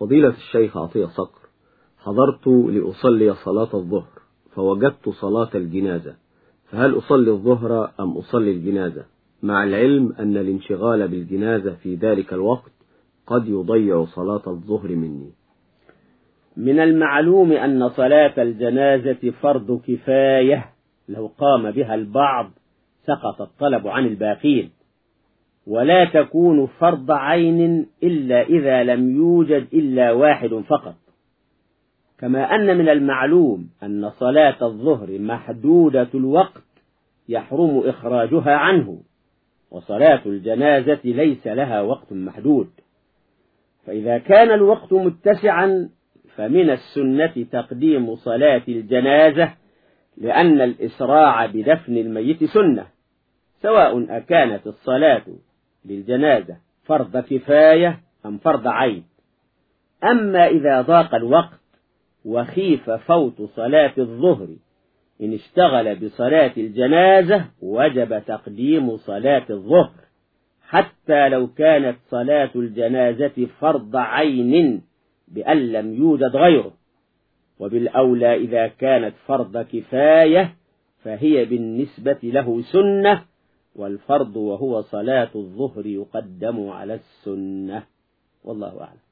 فضيلة الشيخ عطية صقر حضرت لأصلي صلاة الظهر فوجدت صلاة الجنازة فهل أصلي الظهر أم أصلي الجنازة؟ مع العلم أن الانشغال بالجنازة في ذلك الوقت قد يضيع صلاة الظهر مني. من المعلوم أن صلاة الجنازة فرض كفاية لو قام بها البعض سقط الطلب عن الباقين. ولا تكون فرض عين إلا إذا لم يوجد إلا واحد فقط. كما أن من المعلوم أن صلاة الظهر محدودة الوقت يحرم إخراجها عنه وصلاة الجنازة ليس لها وقت محدود. فإذا كان الوقت متسعا فمن السنة تقديم صلاة الجنازة لأن الإسراع بدفن الميت سنة سواء أكانت الصلاة للجنازة فرض كفاية أم فرض عين. أما إذا ضاق الوقت وخيف فوت صلاة الظهر إن اشتغل بصلاة الجنازة وجب تقديم صلاة الظهر. حتى لو كانت صلاة الجنازة فرض عين بأن لم يوجد غيره. وبالأولى إذا كانت فرض كفاية فهي بالنسبة له سنة والفرض وهو صلاة الظهر يقدم على السنة. والله أعلم.